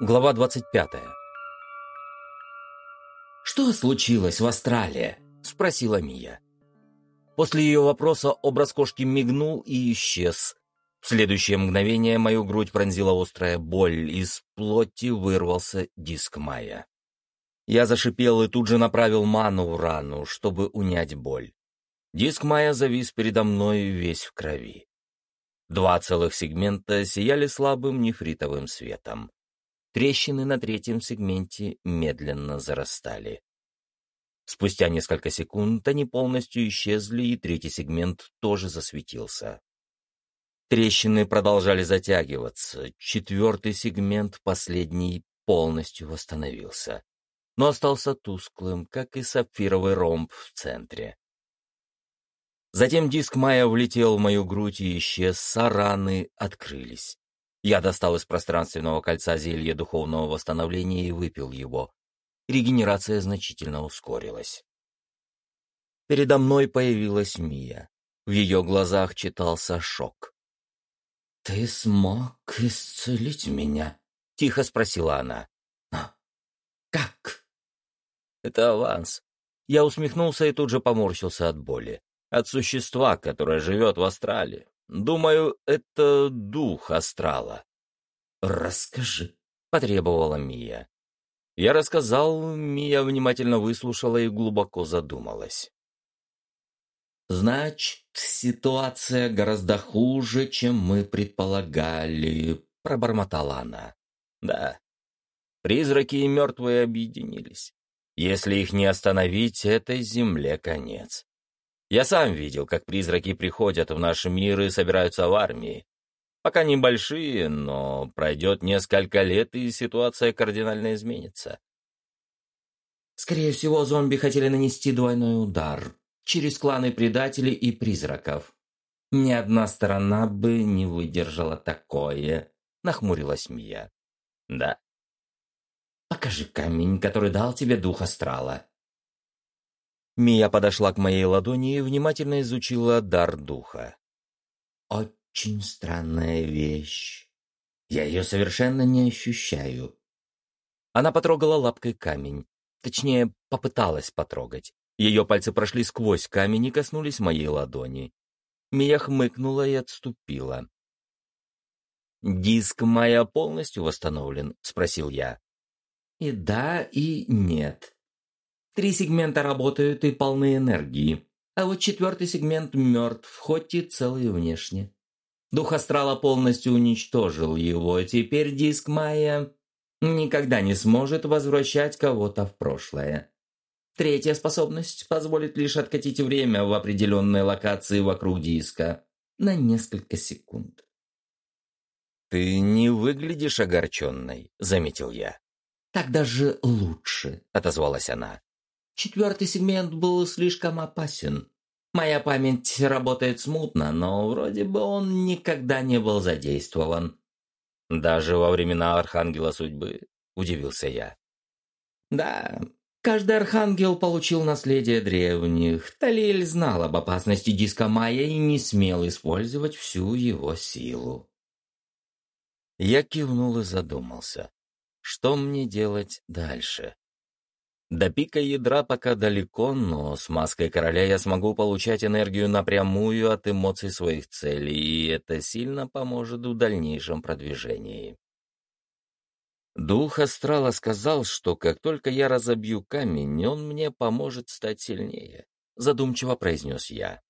Глава 25. «Что случилось в Австралии?» — спросила Мия. После ее вопроса образ кошки мигнул и исчез. В следующее мгновение мою грудь пронзила острая боль, из плоти вырвался диск Майя. Я зашипел и тут же направил ману в рану, чтобы унять боль. Диск Майя завис передо мной весь в крови. Два целых сегмента сияли слабым нефритовым светом. Трещины на третьем сегменте медленно зарастали. Спустя несколько секунд они полностью исчезли, и третий сегмент тоже засветился. Трещины продолжали затягиваться. Четвертый сегмент, последний, полностью восстановился, но остался тусклым, как и сапфировый ромб в центре. Затем диск Майя влетел в мою грудь и исчез, а открылись. Я достал из пространственного кольца зелье духовного восстановления и выпил его. Регенерация значительно ускорилась. Передо мной появилась Мия. В ее глазах читался шок. «Ты смог исцелить меня?» — тихо спросила она. «Но как?» «Это аванс». Я усмехнулся и тут же поморщился от боли от существа, которое живет в астрале. Думаю, это дух астрала. «Расскажи», — потребовала Мия. Я рассказал, Мия внимательно выслушала и глубоко задумалась. «Значит, ситуация гораздо хуже, чем мы предполагали», — пробормотала она. «Да. Призраки и мертвые объединились. Если их не остановить, этой земле конец. Я сам видел, как призраки приходят в наш мир и собираются в армии. Пока небольшие, но пройдет несколько лет, и ситуация кардинально изменится. Скорее всего, зомби хотели нанести двойной удар через кланы предателей и призраков. Ни одна сторона бы не выдержала такое, нахмурилась Мия. Да. Покажи камень, который дал тебе дух астрала. Мия подошла к моей ладони и внимательно изучила дар духа. «Очень странная вещь. Я ее совершенно не ощущаю». Она потрогала лапкой камень. Точнее, попыталась потрогать. Ее пальцы прошли сквозь камень и коснулись моей ладони. Мия хмыкнула и отступила. «Диск Майя полностью восстановлен?» — спросил я. «И да, и нет. Три сегмента работают и полны энергии, а вот четвертый сегмент мертв, хоть и целый внешне. Дух астрала полностью уничтожил его, теперь диск Майя никогда не сможет возвращать кого-то в прошлое. Третья способность позволит лишь откатить время в определенной локации вокруг диска на несколько секунд. «Ты не выглядишь огорченной», — заметил я. «Так даже лучше», — отозвалась она. Четвертый сегмент был слишком опасен. Моя память работает смутно, но вроде бы он никогда не был задействован. Даже во времена Архангела Судьбы, удивился я. Да, каждый архангел получил наследие древних. Талиль знал об опасности диска Майя и не смел использовать всю его силу. Я кивнул и задумался. Что мне делать дальше? До пика ядра пока далеко, но с маской короля я смогу получать энергию напрямую от эмоций своих целей, и это сильно поможет в дальнейшем продвижении. Дух Астрала сказал, что как только я разобью камень, он мне поможет стать сильнее, задумчиво произнес я.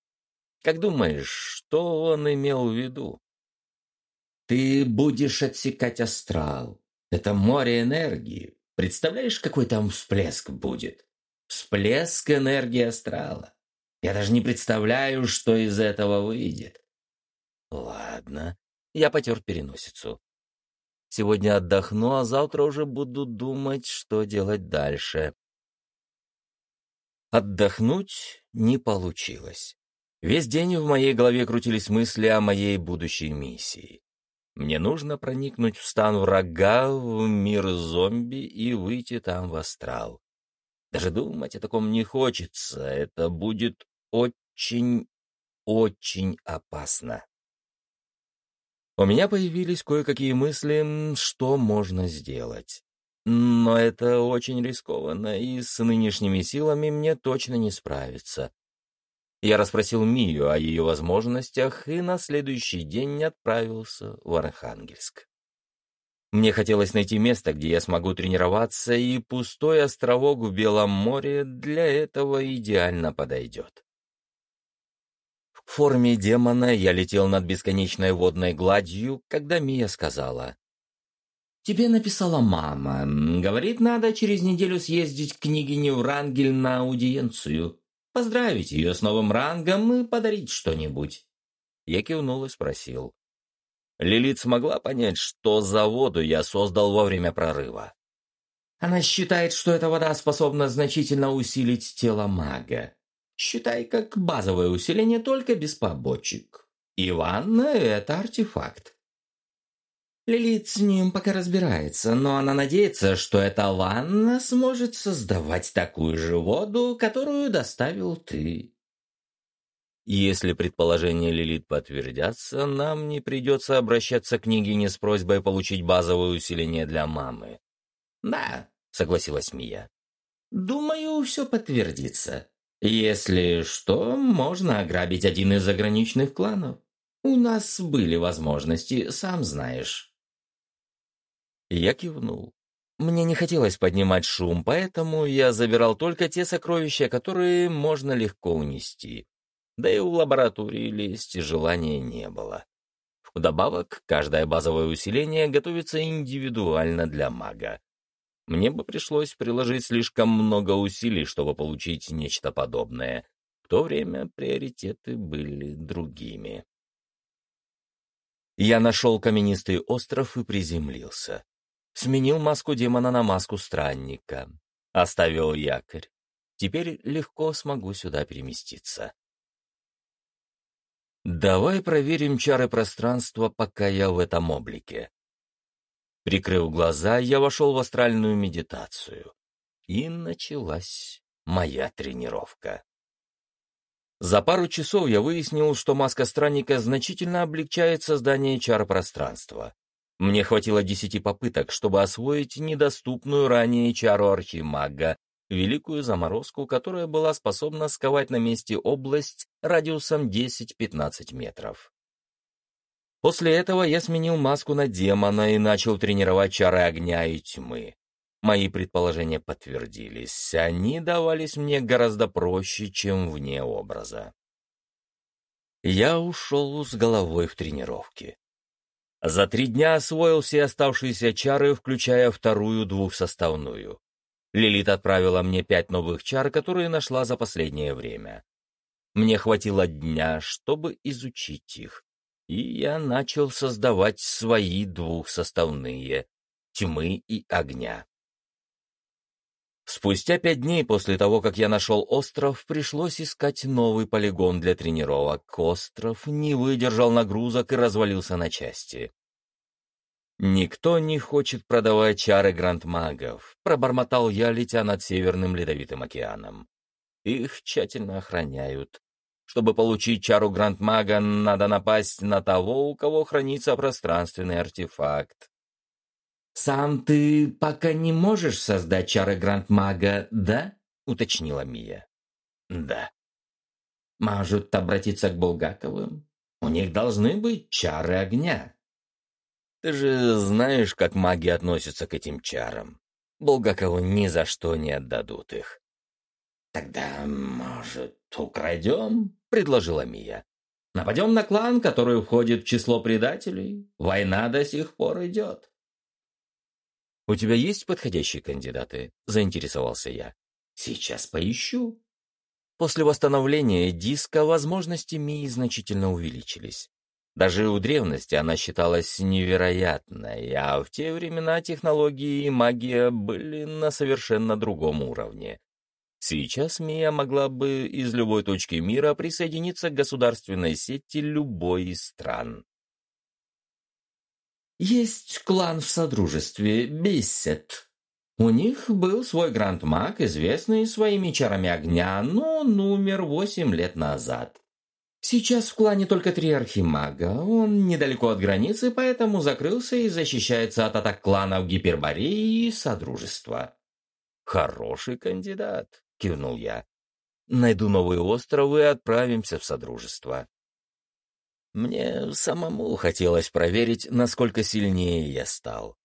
Как думаешь, что он имел в виду? Ты будешь отсекать астрал. Это море энергии. Представляешь, какой там всплеск будет? Всплеск энергии астрала. Я даже не представляю, что из этого выйдет. Ладно, я потер переносицу. Сегодня отдохну, а завтра уже буду думать, что делать дальше. Отдохнуть не получилось. Весь день в моей голове крутились мысли о моей будущей миссии. Мне нужно проникнуть в стан врага, в мир зомби и выйти там в астрал. Даже думать о таком не хочется. Это будет очень, очень опасно. У меня появились кое-какие мысли, что можно сделать. Но это очень рискованно, и с нынешними силами мне точно не справиться. Я расспросил Мию о ее возможностях и на следующий день отправился в Архангельск. Мне хотелось найти место, где я смогу тренироваться, и пустой островок в Белом море для этого идеально подойдет. В форме демона я летел над бесконечной водной гладью, когда Мия сказала. «Тебе написала мама. Говорит, надо через неделю съездить к княгине Врангель на аудиенцию, поздравить ее с новым рангом и подарить что-нибудь». Я кивнул и спросил. Лилит смогла понять, что за воду я создал во время прорыва. Она считает, что эта вода способна значительно усилить тело мага. Считай, как базовое усиление, только без побочек. И ванна — это артефакт. Лилит с ним пока разбирается, но она надеется, что эта ванна сможет создавать такую же воду, которую доставил ты. Если предположения Лилит подтвердятся, нам не придется обращаться к княгине с просьбой получить базовое усиление для мамы. «Да», — согласилась Мия. «Думаю, все подтвердится. Если что, можно ограбить один из заграничных кланов. У нас были возможности, сам знаешь. Я кивнул. Мне не хотелось поднимать шум, поэтому я забирал только те сокровища, которые можно легко унести. Да и у лаборатории лезть желания не было. Вдобавок, каждое базовое усиление готовится индивидуально для мага. Мне бы пришлось приложить слишком много усилий, чтобы получить нечто подобное. В то время приоритеты были другими. Я нашел каменистый остров и приземлился. Сменил маску демона на маску странника. Оставил якорь. Теперь легко смогу сюда переместиться. Давай проверим чары пространства, пока я в этом облике. Прикрыв глаза, я вошел в астральную медитацию. И началась моя тренировка. За пару часов я выяснил, что маска странника значительно облегчает создание чар пространства. Мне хватило десяти попыток, чтобы освоить недоступную ранее чару архимага, великую заморозку, которая была способна сковать на месте область радиусом 10-15 метров. После этого я сменил маску на демона и начал тренировать чары огня и тьмы. Мои предположения подтвердились. Они давались мне гораздо проще, чем вне образа. Я ушел с головой в тренировки. За три дня освоил все оставшиеся чары, включая вторую двухсоставную. Лилит отправила мне пять новых чар, которые нашла за последнее время. Мне хватило дня, чтобы изучить их и я начал создавать свои двухсоставные — тьмы и огня. Спустя пять дней после того, как я нашел остров, пришлось искать новый полигон для тренировок. Остров не выдержал нагрузок и развалился на части. «Никто не хочет продавать чары грандмагов», — пробормотал я, летя над Северным Ледовитым океаном. «Их тщательно охраняют. Чтобы получить чару Грандмага, надо напасть на того, у кого хранится пространственный артефакт. «Сам ты пока не можешь создать чары Грандмага, да?» — уточнила Мия. «Да». «Может обратиться к Булгаковым? У них должны быть чары огня». «Ты же знаешь, как маги относятся к этим чарам. Булгаковы ни за что не отдадут их». «Тогда, может, украдем?» — предложила Мия. «Нападем на клан, который входит в число предателей. Война до сих пор идет». «У тебя есть подходящие кандидаты?» — заинтересовался я. «Сейчас поищу». После восстановления диска возможности Мии значительно увеличились. Даже у древности она считалась невероятной, а в те времена технологии и магия были на совершенно другом уровне. Сейчас Мия могла бы из любой точки мира присоединиться к государственной сети любой из стран. Есть клан в Содружестве, Биссет. У них был свой грандмаг, известный своими чарами огня, но он умер восемь лет назад. Сейчас в клане только три архимага. Он недалеко от границы, поэтому закрылся и защищается от атак кланов Гипербореи и Содружества. «Хороший кандидат», — кивнул я. «Найду новый остров и отправимся в Содружество». Мне самому хотелось проверить, насколько сильнее я стал.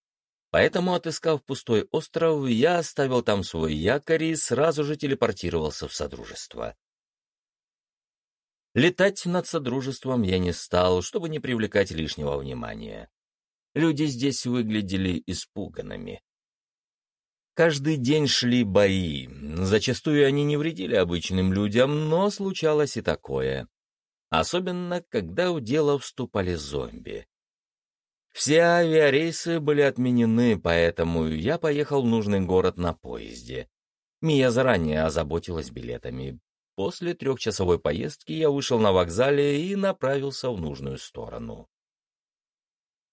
Поэтому, отыскав пустой остров, я оставил там свой якорь и сразу же телепортировался в Содружество. Летать над Содружеством я не стал, чтобы не привлекать лишнего внимания. Люди здесь выглядели испуганными. Каждый день шли бои. Зачастую они не вредили обычным людям, но случалось и такое. Особенно, когда в дело вступали зомби. Все авиарейсы были отменены, поэтому я поехал в нужный город на поезде. Мия заранее озаботилась билетами. После трехчасовой поездки я вышел на вокзале и направился в нужную сторону.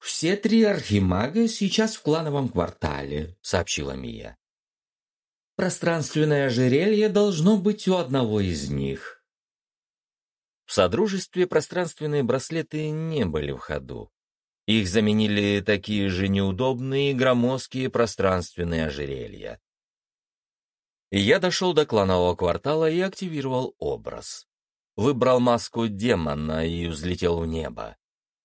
«Все три архимага сейчас в клановом квартале», — сообщила Мия. «Пространственное ожерелье должно быть у одного из них». В Содружестве пространственные браслеты не были в ходу. Их заменили такие же неудобные и громоздкие пространственные ожерелья. Я дошел до кланового квартала и активировал образ. Выбрал маску демона и взлетел в небо.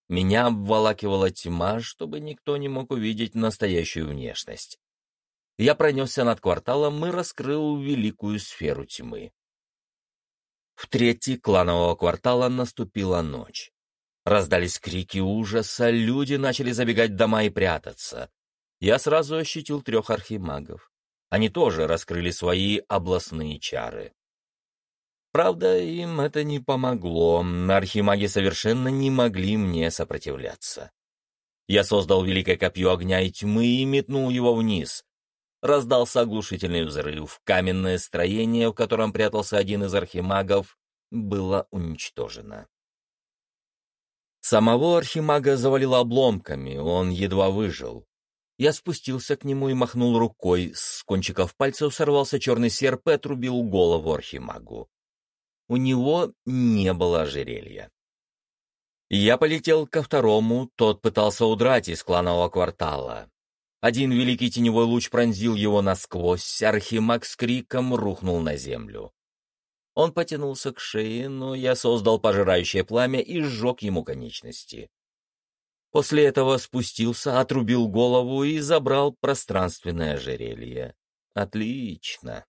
Меня обволакивала тьма, чтобы никто не мог увидеть настоящую внешность. Я пронесся над кварталом и раскрыл великую сферу тьмы. В третий кланового квартала наступила ночь. Раздались крики ужаса, люди начали забегать в дома и прятаться. Я сразу ощутил трех архимагов. Они тоже раскрыли свои областные чары. Правда, им это не помогло, архимаги совершенно не могли мне сопротивляться. Я создал великое копье огня и тьмы и метнул его вниз. Раздался оглушительный взрыв, каменное строение, в котором прятался один из архимагов, было уничтожено. Самого архимага завалило обломками, он едва выжил. Я спустился к нему и махнул рукой, с кончиков пальцев сорвался черный серп и отрубил голову архимагу. У него не было ожерелья. Я полетел ко второму, тот пытался удрать из кланового квартала. Один великий теневой луч пронзил его насквозь, архимаг с криком рухнул на землю. Он потянулся к шее, но я создал пожирающее пламя и сжег ему конечности. После этого спустился, отрубил голову и забрал пространственное ожерелье. Отлично.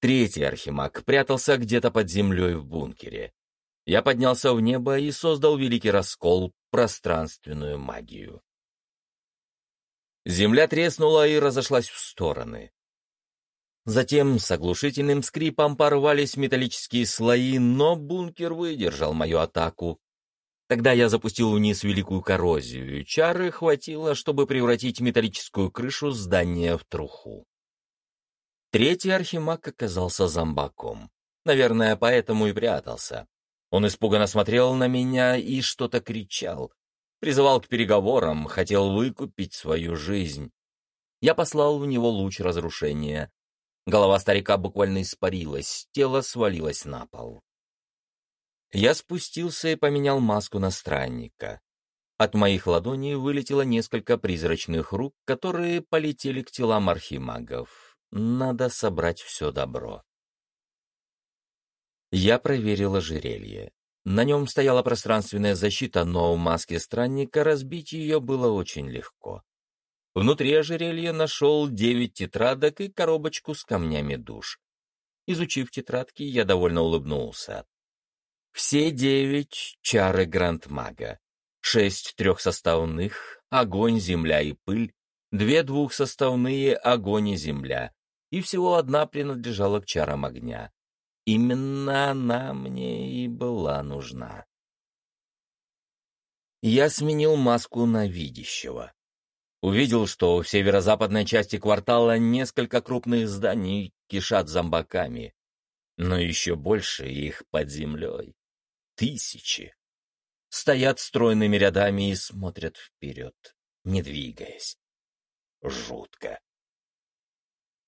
Третий архимаг прятался где-то под землей в бункере. Я поднялся в небо и создал великий раскол, пространственную магию. Земля треснула и разошлась в стороны. Затем с оглушительным скрипом порвались металлические слои, но бункер выдержал мою атаку. Тогда я запустил вниз великую коррозию, чары хватило, чтобы превратить металлическую крышу здания в труху. Третий архимаг оказался зомбаком. Наверное, поэтому и прятался. Он испуганно смотрел на меня и что-то кричал. Призывал к переговорам, хотел выкупить свою жизнь. Я послал в него луч разрушения. Голова старика буквально испарилась, тело свалилось на пол. Я спустился и поменял маску на странника. От моих ладоней вылетело несколько призрачных рук, которые полетели к телам архимагов. Надо собрать все добро. Я проверил ожерелье. На нем стояла пространственная защита, но в маске странника разбить ее было очень легко. Внутри ожерелья нашел девять тетрадок и коробочку с камнями душ. Изучив тетрадки, я довольно улыбнулся. Все девять — чары Гранд-мага. Шесть трехсоставных — огонь, земля и пыль, две двухсоставные — огонь и земля, и всего одна принадлежала к чарам огня. Именно она мне и была нужна. Я сменил маску на видящего. Увидел, что в северо-западной части квартала несколько крупных зданий кишат зомбаками, но еще больше их под землей. Тысячи. Стоят стройными рядами и смотрят вперед, не двигаясь. Жутко.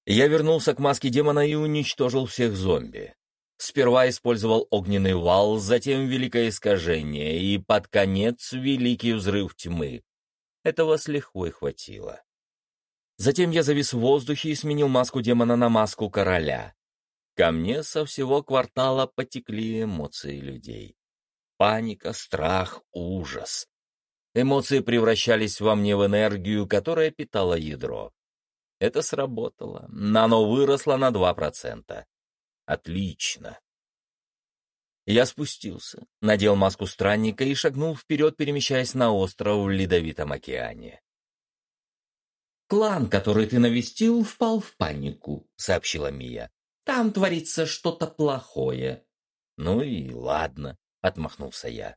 Я вернулся к маске демона и уничтожил всех зомби. Сперва использовал огненный вал, затем великое искажение и под конец великий взрыв тьмы. Этого с лихвой хватило. Затем я завис в воздухе и сменил маску демона на маску короля. Ко мне со всего квартала потекли эмоции людей. Паника, страх, ужас. Эмоции превращались во мне в энергию, которая питала ядро. Это сработало. Нано выросло на 2%. Отлично. Я спустился, надел маску странника и шагнул вперед, перемещаясь на остров в Ледовитом океане. «Клан, который ты навестил, впал в панику», — сообщила Мия. «Там творится что-то плохое». «Ну и ладно», — отмахнулся я.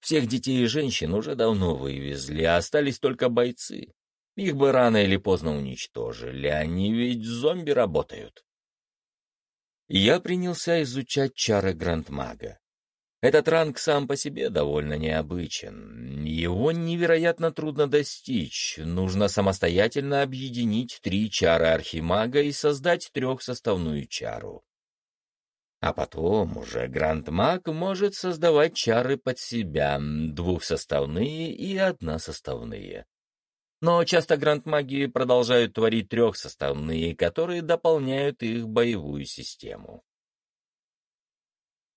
«Всех детей и женщин уже давно вывезли, а остались только бойцы. Их бы рано или поздно уничтожили, они ведь зомби работают». Я принялся изучать чары Грандмага. Этот ранг сам по себе довольно необычен. Его невероятно трудно достичь. Нужно самостоятельно объединить три чары Архимага и создать трехсоставную чару. А потом уже Грандмаг может создавать чары под себя, двухсоставные и односоставные. Но часто грандмаги продолжают творить трехсоставные, которые дополняют их боевую систему.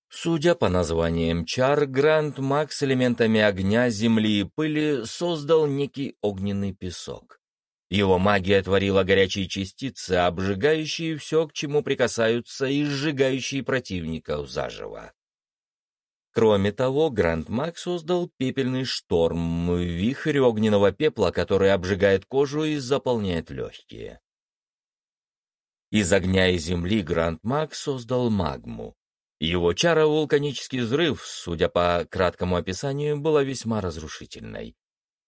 Судя по названиям чар, Гранд Маг с элементами огня, земли и пыли создал некий огненный песок. Его магия творила горячие частицы, обжигающие все, к чему прикасаются, и сжигающие противников заживо. Кроме того, Гранд Мак создал пепельный шторм, вихрь огненного пепла, который обжигает кожу и заполняет легкие. Из огня и земли Гранд Мак создал магму. Его чара вулканический взрыв, судя по краткому описанию, была весьма разрушительной.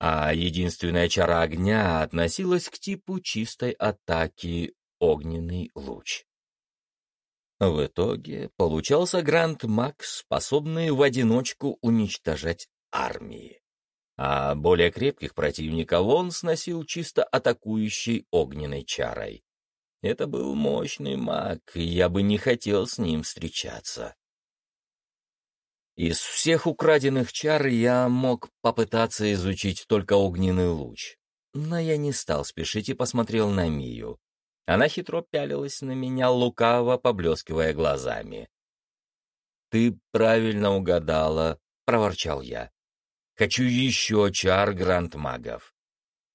А единственная чара огня относилась к типу чистой атаки огненный луч. В итоге получался Гранд Макс, способный в одиночку уничтожать армии. А более крепких противников он сносил чисто атакующей огненной чарой. Это был мощный маг, и я бы не хотел с ним встречаться. Из всех украденных чар я мог попытаться изучить только огненный луч. Но я не стал спешить и посмотрел на Мию. Она хитро пялилась на меня, лукаво поблескивая глазами. «Ты правильно угадала», — проворчал я. «Хочу еще чар гранд-магов».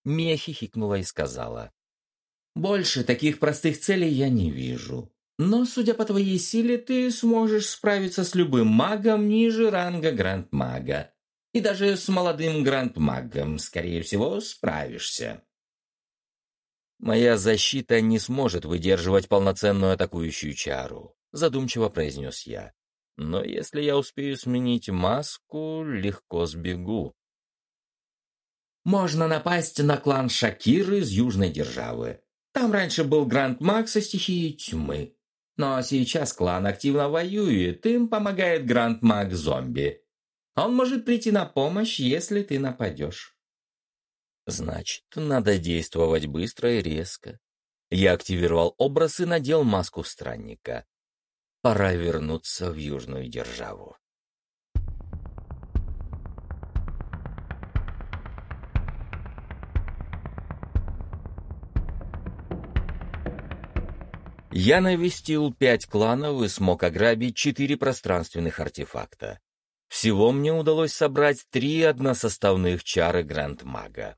Мия хихикнула и сказала. «Больше таких простых целей я не вижу. Но, судя по твоей силе, ты сможешь справиться с любым магом ниже ранга гранд-мага. И даже с молодым гранд-магом, скорее всего, справишься». «Моя защита не сможет выдерживать полноценную атакующую чару», — задумчиво произнес я. «Но если я успею сменить маску, легко сбегу». «Можно напасть на клан Шакир из Южной Державы. Там раньше был Гранд Маг со стихией тьмы. Но сейчас клан активно воюет, им помогает Гранд Маг зомби. Он может прийти на помощь, если ты нападешь». Значит, надо действовать быстро и резко. Я активировал образ и надел маску странника. Пора вернуться в Южную Державу. Я навестил пять кланов и смог ограбить четыре пространственных артефакта. Всего мне удалось собрать три односоставных чары Гранд-Мага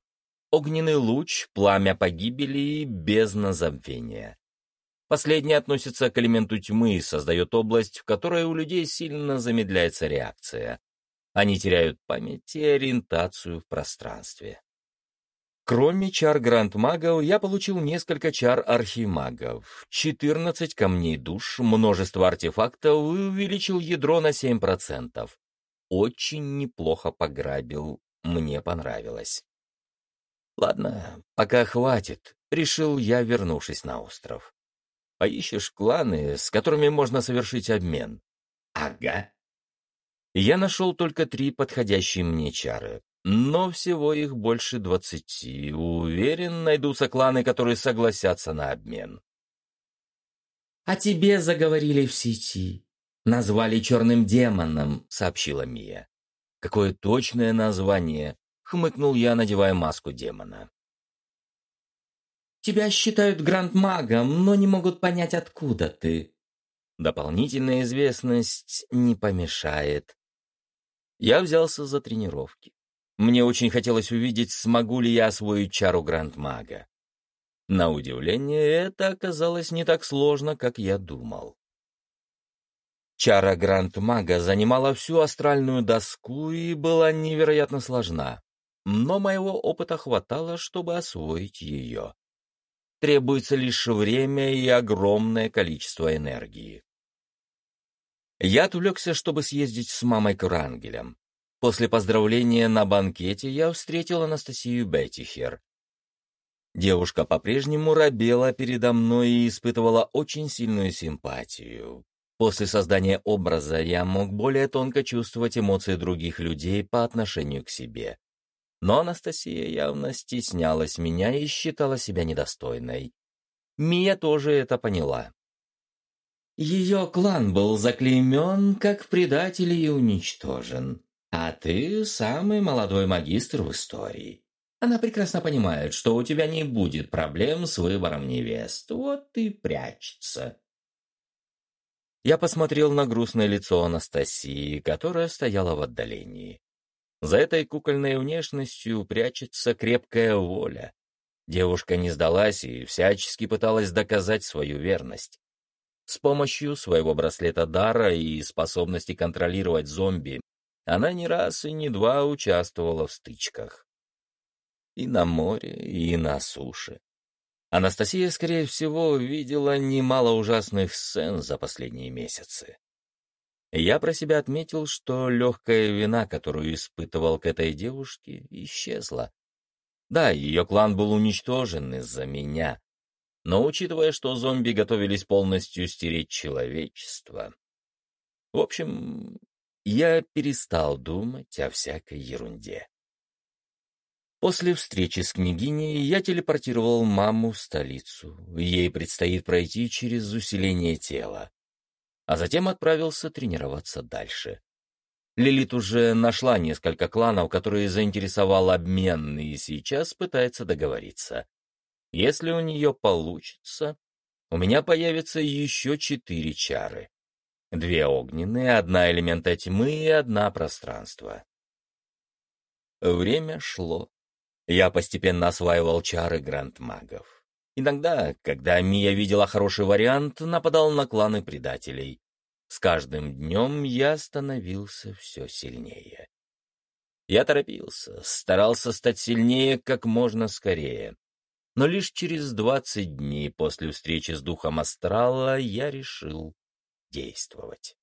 огненный луч, пламя погибели и бездна забвения. Последнее относится к элементу тьмы и создает область, в которой у людей сильно замедляется реакция. Они теряют память и ориентацию в пространстве. Кроме чар гранд-магов, я получил несколько чар архимагов, 14 камней душ, множество артефактов и увеличил ядро на 7%. Очень неплохо пограбил, мне понравилось. Ладно, пока хватит, решил я, вернувшись на остров. Поищешь кланы, с которыми можно совершить обмен? Ага. Я нашел только три подходящие мне чары, но всего их больше двадцати. Уверен, найдутся кланы, которые согласятся на обмен. «О тебе заговорили в сети. Назвали черным демоном», — сообщила Мия. «Какое точное название!» — хмыкнул я, надевая маску демона. «Тебя считают гранд-магом, но не могут понять, откуда ты». Дополнительная известность не помешает. Я взялся за тренировки. Мне очень хотелось увидеть, смогу ли я освоить чару гранд-мага. На удивление, это оказалось не так сложно, как я думал. Чара Гранд-мага занимала всю астральную доску и была невероятно сложна, но моего опыта хватало, чтобы освоить ее. Требуется лишь время и огромное количество энергии. Я отвлекся, чтобы съездить с мамой к Рангелям. После поздравления на банкете я встретил Анастасию Беттихер. Девушка по-прежнему робела передо мной и испытывала очень сильную симпатию. После создания образа я мог более тонко чувствовать эмоции других людей по отношению к себе. Но Анастасия явно стеснялась меня и считала себя недостойной. Мия тоже это поняла. Ее клан был заклеймен как предатель и уничтожен. А ты самый молодой магистр в истории. Она прекрасно понимает, что у тебя не будет проблем с выбором невест, вот и прячется. Я посмотрел на грустное лицо Анастасии, которая стояла в отдалении. За этой кукольной внешностью прячется крепкая воля. Девушка не сдалась и всячески пыталась доказать свою верность. С помощью своего браслета дара и способности контролировать зомби она не раз и не два участвовала в стычках. И на море, и на суше. Анастасия, скорее всего, видела немало ужасных сцен за последние месяцы. Я про себя отметил, что легкая вина, которую испытывал к этой девушке, исчезла. Да, ее клан был уничтожен из-за меня, но учитывая, что зомби готовились полностью стереть человечество... В общем, я перестал думать о всякой ерунде. После встречи с княгиней я телепортировал маму в столицу. Ей предстоит пройти через усиление тела. А затем отправился тренироваться дальше. Лилит уже нашла несколько кланов, которые заинтересовал обмен, и сейчас пытается договориться. Если у нее получится, у меня появится еще четыре чары. Две огненные, одна элемента тьмы и одна пространство. Время шло. Я постепенно осваивал чары гранд-магов. Иногда, когда Мия видела хороший вариант, нападал на кланы предателей. С каждым днем я становился все сильнее. Я торопился, старался стать сильнее как можно скорее. Но лишь через двадцать дней после встречи с духом астрала я решил действовать.